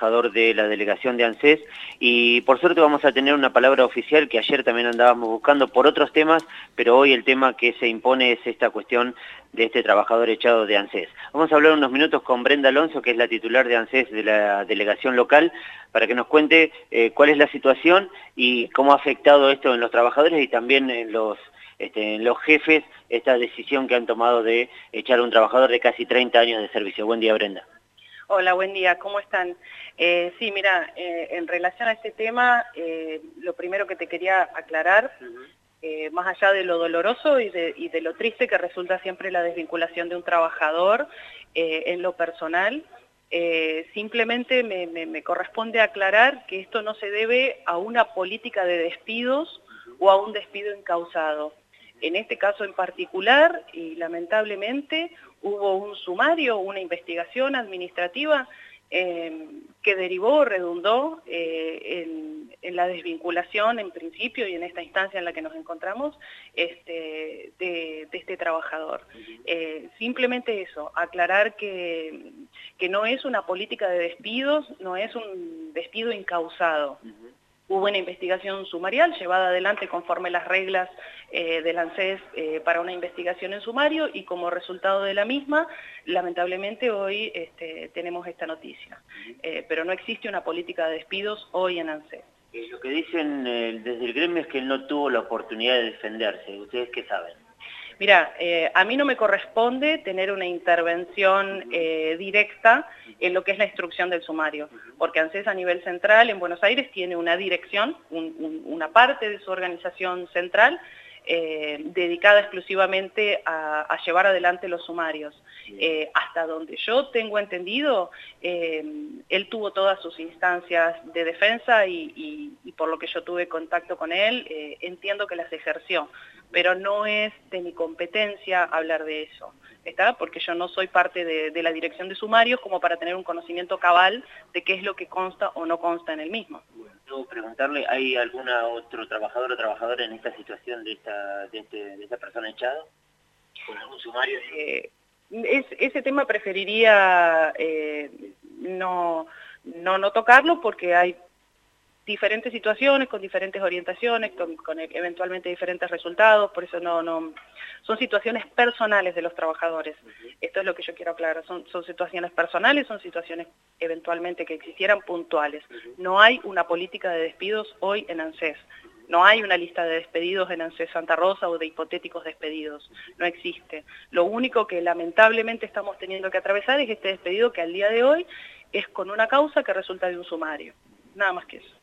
de la delegación de ANSES y por suerte vamos a tener una palabra oficial que ayer también andábamos buscando por otros temas, pero hoy el tema que se impone es esta cuestión de este trabajador echado de ANSES. Vamos a hablar unos minutos con Brenda Alonso, que es la titular de ANSES de la delegación local, para que nos cuente eh, cuál es la situación y cómo ha afectado esto en los trabajadores y también en los este, los jefes esta decisión que han tomado de echar a un trabajador de casi 30 años de servicio. Buen día, Brenda. Hola, buen día, ¿cómo están? Eh, sí, mira, eh, en relación a este tema, eh, lo primero que te quería aclarar, más allá de lo doloroso y de, lo triste que resulta siempre la desvinculación de un trabajador en lo personal, simplemente me corresponde aclarar que esto no se debe a una política de despidos o a un despido incausado. En este caso en particular, y lamentablemente, hubo un sumario, una investigación administrativa eh, que derivó, redundó eh, en, la desvinculación en principio y en esta instancia en la que nos encontramos este, de, este trabajador. Eh, simplemente eso, aclarar que, que no es una política de despidos, no es un despido incausado. Hubo una investigación sumarial llevada adelante conforme las reglas eh, del ANSES eh, para una investigación en sumario y como resultado de la misma, lamentablemente hoy este, tenemos esta noticia. Eh, pero no existe una política de despidos hoy en ANSES. Lo que dicen desde el gremio es que él no tuvo la oportunidad de defenderse. ¿Ustedes qué saben? Mira, eh, a mí no me corresponde tener una intervención eh, directa en lo que es la instrucción del sumario, porque ANSES a nivel central en Buenos Aires tiene una dirección, una parte de su organización central, eh, dedicada exclusivamente a, llevar adelante los sumarios. hasta donde yo tengo entendido, él tuvo todas sus instancias de defensa y, por lo que yo tuve contacto con él, entiendo que las ejerció pero no es de mi competencia hablar de eso, ¿está? Porque yo no soy parte de, la dirección de sumarios como para tener un conocimiento cabal de qué es lo que consta o no consta en el mismo. Bueno, preguntarle, ¿hay algún otro trabajador o trabajadora en esta situación de esta, de, este, esta persona echada? ¿Con algún sumario? Eh, ese tema preferiría eh, no, no, no tocarlo porque hay diferentes situaciones, con diferentes orientaciones, con, eventualmente diferentes resultados, por eso no, no, son situaciones personales de los trabajadores. Esto es lo que yo quiero aclarar, son, son situaciones personales, son situaciones eventualmente que existieran puntuales. No hay una política de despidos hoy en ANSES. No hay una lista de despedidos en ANSES Santa Rosa o de hipotéticos despedidos. No existe. Lo único que lamentablemente estamos teniendo que atravesar es este despedido que al día de hoy es con una causa que resulta de un sumario. Nada más que eso.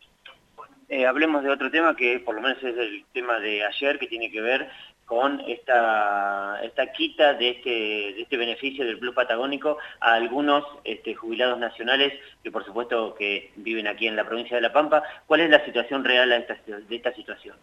Eh, hablemos de otro tema que por lo menos es el tema de ayer, que tiene que ver con esta, quita de este, de este beneficio del Plus Patagónico a algunos este, jubilados nacionales que por supuesto que viven aquí en la provincia de La Pampa. ¿Cuál es la situación real de esta, situación?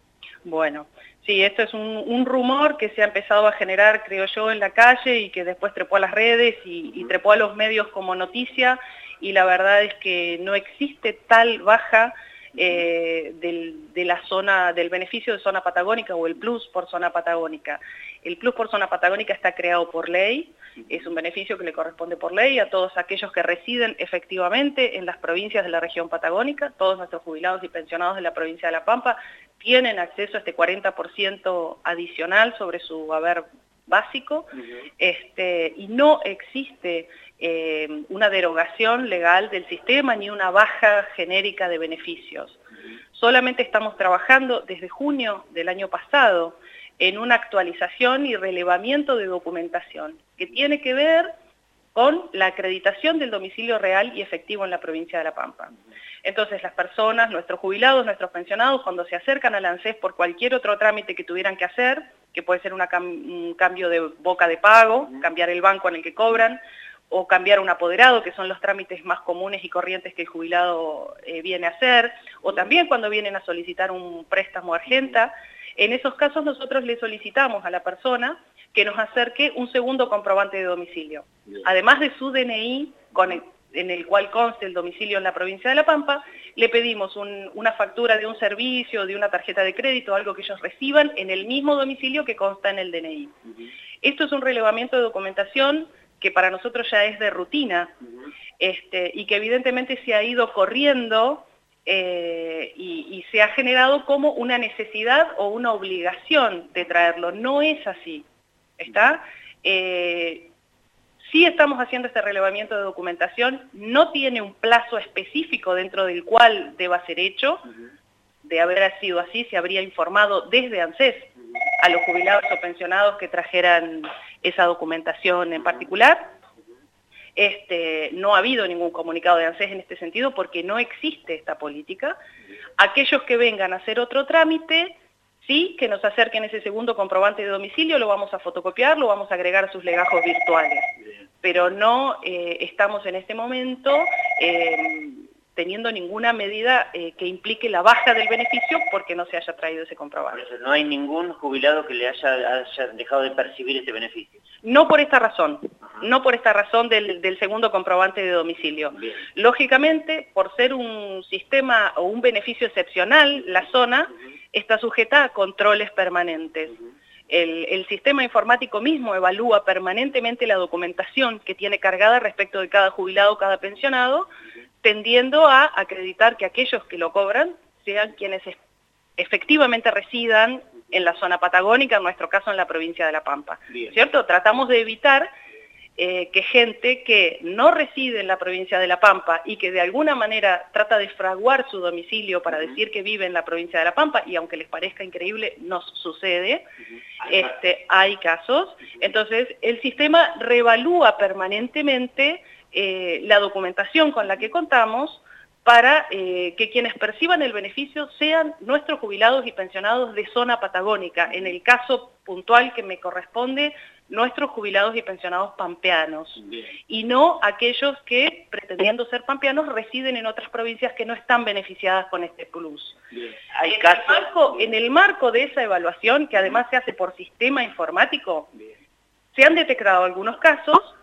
Bueno, sí, esto es un, rumor que se ha empezado a generar, creo yo, en la calle y que después trepó a las redes y trepó a los medios como noticia y la verdad es que no existe tal baja eh, del, de la zona, del beneficio de zona patagónica o el plus por zona patagónica. El plus por zona patagónica está creado por ley, es un beneficio que le corresponde por ley a todos aquellos que residen efectivamente en las provincias de la región patagónica, todos nuestros jubilados y pensionados de la provincia de La Pampa tienen acceso a este 40% adicional sobre su haber básico, este, y no existe eh, una derogación legal del sistema ni una baja genérica de beneficios. Solamente estamos trabajando desde junio del año pasado en una actualización y relevamiento de documentación que tiene que ver con la acreditación del domicilio real y efectivo en la provincia de La Pampa. Entonces las personas, nuestros jubilados, nuestros pensionados, cuando se acercan al ANSES por cualquier otro trámite que tuvieran que hacer, que puede ser un cambio de boca de pago, cambiar el banco en el que cobran, o cambiar un apoderado, que son los trámites más comunes y corrientes que el jubilado eh, viene a hacer, o también cuando vienen a solicitar un préstamo argenta, en esos casos nosotros le solicitamos a la persona que nos acerque un segundo comprobante de domicilio. Además de su DNI, en el cual conste el domicilio en la provincia de La Pampa, le pedimos una factura de un servicio, de una tarjeta de crédito, algo que ellos reciban en el mismo domicilio que consta en el DNI. Esto es un relevamiento de documentación que para nosotros ya es de rutina, este, y que evidentemente se ha ido corriendo eh, y, se ha generado como una necesidad o una obligación de traerlo. No es así, ¿está? Eh, sí estamos haciendo este relevamiento de documentación, no tiene un plazo específico dentro del cual deba ser hecho, de haber sido así se habría informado desde ANSES a los jubilados o pensionados que trajeran esa documentación en particular, este, no ha habido ningún comunicado de ANSES en este sentido porque no existe esta política. Aquellos que vengan a hacer otro trámite, sí, que nos acerquen ese segundo comprobante de domicilio, lo vamos a fotocopiar, lo vamos a agregar a sus legajos virtuales. Pero no eh, estamos en este momento eh, teniendo ninguna medida eh, que implique la baja del beneficio porque no se haya traído ese comprobante. no hay ningún jubilado que le haya, dejado de percibir este beneficio. No por esta razón, no por esta razón del, segundo comprobante de domicilio. Lógicamente, por ser un sistema o un beneficio excepcional, la zona está sujeta a controles permanentes. El, el, sistema informático mismo evalúa permanentemente la documentación que tiene cargada respecto de cada jubilado, cada pensionado, tendiendo a acreditar que aquellos que lo cobran sean quienes efectivamente residan en la zona patagónica, en nuestro caso en la provincia de La Pampa. ¿Cierto? Tratamos de evitar eh, que gente que no reside en la provincia de La Pampa y que de alguna manera trata de fraguar su domicilio para decir que vive en la provincia de La Pampa, y aunque les parezca increíble, nos sucede, este, hay casos. Entonces, el sistema revalúa permanentemente eh, la documentación con la que contamos para eh, que quienes perciban el beneficio sean nuestros jubilados y pensionados de zona patagónica. En el caso puntual que me corresponde, nuestros jubilados y pensionados pampeanos. Y no aquellos que, pretendiendo ser pampeanos, residen en otras provincias que no están beneficiadas con este plus. Hay en, el marco, en el marco de esa evaluación, que además se hace por sistema informático, se han detectado algunos casos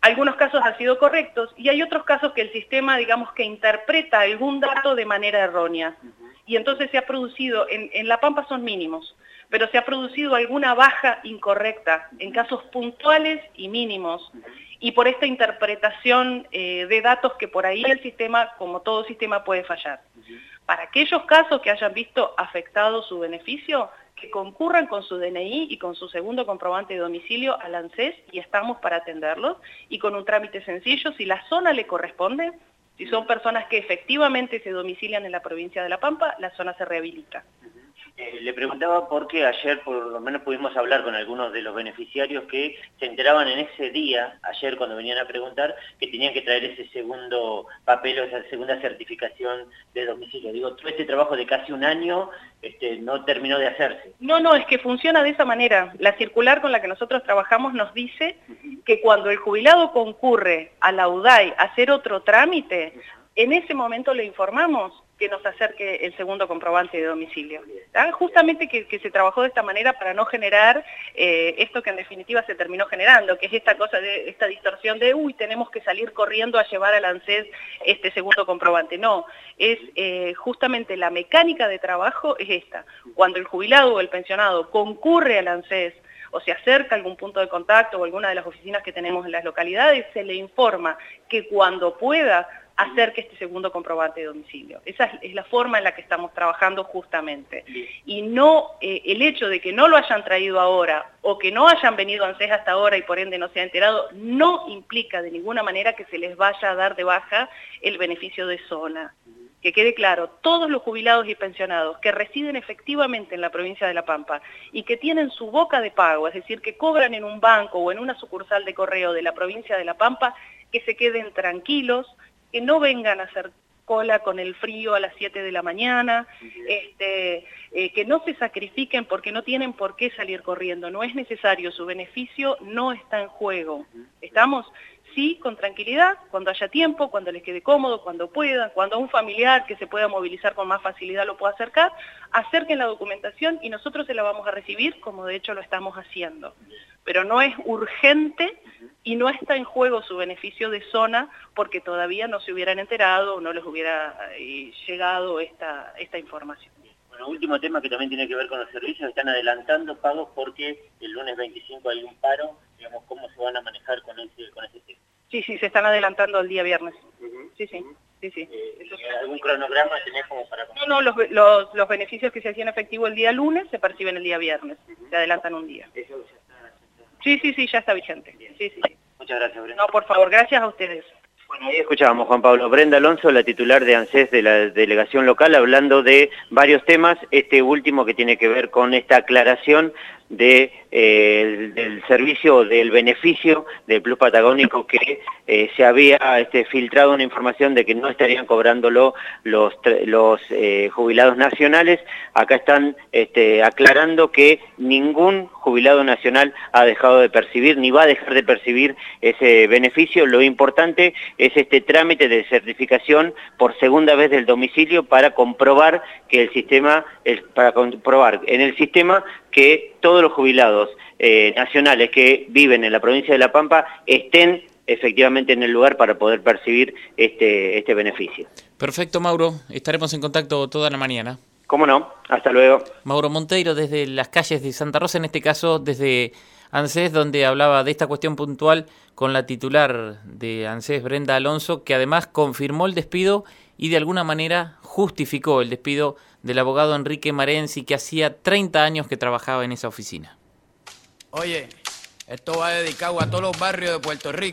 algunos casos han sido correctos y hay otros casos que el sistema, digamos, que interpreta algún dato de manera errónea. Y entonces se ha producido, en, La Pampa son mínimos, pero se ha producido alguna baja incorrecta en casos puntuales y mínimos. Y por esta interpretación eh, de datos que por ahí el sistema, como todo sistema, puede fallar. Para aquellos casos que hayan visto afectado su beneficio, que concurran con su DNI y con su segundo comprobante de domicilio al ANSES y estamos para atenderlos y con un trámite sencillo, si la zona le corresponde, si son personas que efectivamente se domicilian en la provincia de La Pampa, la zona se rehabilita. Eh, le preguntaba porque ayer por lo menos pudimos hablar con algunos de los beneficiarios que se enteraban en ese día, ayer cuando venían a preguntar, que tenían que traer ese segundo papel o esa segunda certificación de domicilio. Digo, todo este trabajo de casi un año este, no terminó de hacerse. No, no, es que funciona de esa manera. La circular con la que nosotros trabajamos nos dice que cuando el jubilado concurre a la UDAI a hacer otro trámite, en ese momento le informamos que nos acerque el segundo comprobante de domicilio. Justamente que, se trabajó de esta manera para no generar eh, esto que en definitiva se terminó generando, que es esta cosa de esta distorsión de, uy, tenemos que salir corriendo a llevar al ANSES este segundo comprobante. No, es eh, justamente la mecánica de trabajo es esta. Cuando el jubilado o el pensionado concurre al ANSES o se acerca a algún punto de contacto o alguna de las oficinas que tenemos en las localidades, se le informa que cuando pueda acerque este segundo comprobante de domicilio. Esa es, la forma en la que estamos trabajando justamente. Y no eh, el hecho de que no lo hayan traído ahora o que no hayan venido ANSES hasta ahora y por ende no se ha enterado, no implica de ninguna manera que se les vaya a dar de baja el beneficio de zona. Que quede claro, todos los jubilados y pensionados que residen efectivamente en la provincia de La Pampa y que tienen su boca de pago, es decir, que cobran en un banco o en una sucursal de correo de la provincia de La Pampa, que se queden tranquilos, que no vengan a hacer cola con el frío a las 7 de la mañana, este, eh, que no se sacrifiquen porque no tienen por qué salir corriendo, no es necesario, su beneficio no está en juego. ¿Estamos? Sí, con tranquilidad, cuando haya tiempo, cuando les quede cómodo, cuando puedan, cuando un familiar que se pueda movilizar con más facilidad lo pueda acercar, acerquen la documentación y nosotros se la vamos a recibir como de hecho lo estamos haciendo. Pero no es urgente y no está en juego su beneficio de zona porque todavía no se hubieran enterado o no les hubiera eh, llegado esta, esta información. Bueno, último tema que también tiene que ver con los servicios, están adelantando pagos porque el lunes 25 hay un paro, digamos, ¿cómo se van a manejar con ese, con ese tema? Sí, sí, se están adelantando el día viernes. Sí, sí. Sí, sí. Eh, ¿Algún cronograma tenés como para...? No, no, los, los, los, beneficios que se hacían efectivo el día lunes se perciben el día viernes, se adelantan un día. ¿Eso Sí, sí, sí, ya está vigente. Sí, sí, Muchas gracias, Brenda. No, por favor, gracias a ustedes. Bueno, ahí escuchábamos Juan Pablo. Brenda Alonso, la titular de ANSES de la delegación local, hablando de varios temas, este último que tiene que ver con esta aclaración eh, del servicio, del beneficio del Plus Patagónico que eh, se había este, filtrado una información de que no estarían cobrándolo los, eh, jubilados nacionales. Acá están este, aclarando que ningún jubilado nacional ha dejado de percibir ni va a dejar de percibir ese beneficio. Lo importante es este trámite de certificación por segunda vez del domicilio para comprobar que el sistema, para comprobar en el sistema que todos los jubilados eh, nacionales que viven en la provincia de La Pampa estén efectivamente en el lugar para poder percibir este, este beneficio. Perfecto, Mauro. Estaremos en contacto toda la mañana. ¿Cómo no? Hasta luego. Mauro Monteiro desde las calles de Santa Rosa, en este caso desde ANSES, donde hablaba de esta cuestión puntual con la titular de ANSES, Brenda Alonso, que además confirmó el despido y de alguna manera justificó el despido del abogado Enrique Marenzi, que hacía 30 años que trabajaba en esa oficina. Oye, esto va dedicado a todos los barrios de Puerto Rico.